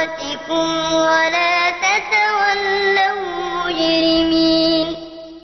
قُوَّتِكُمْ وَلَا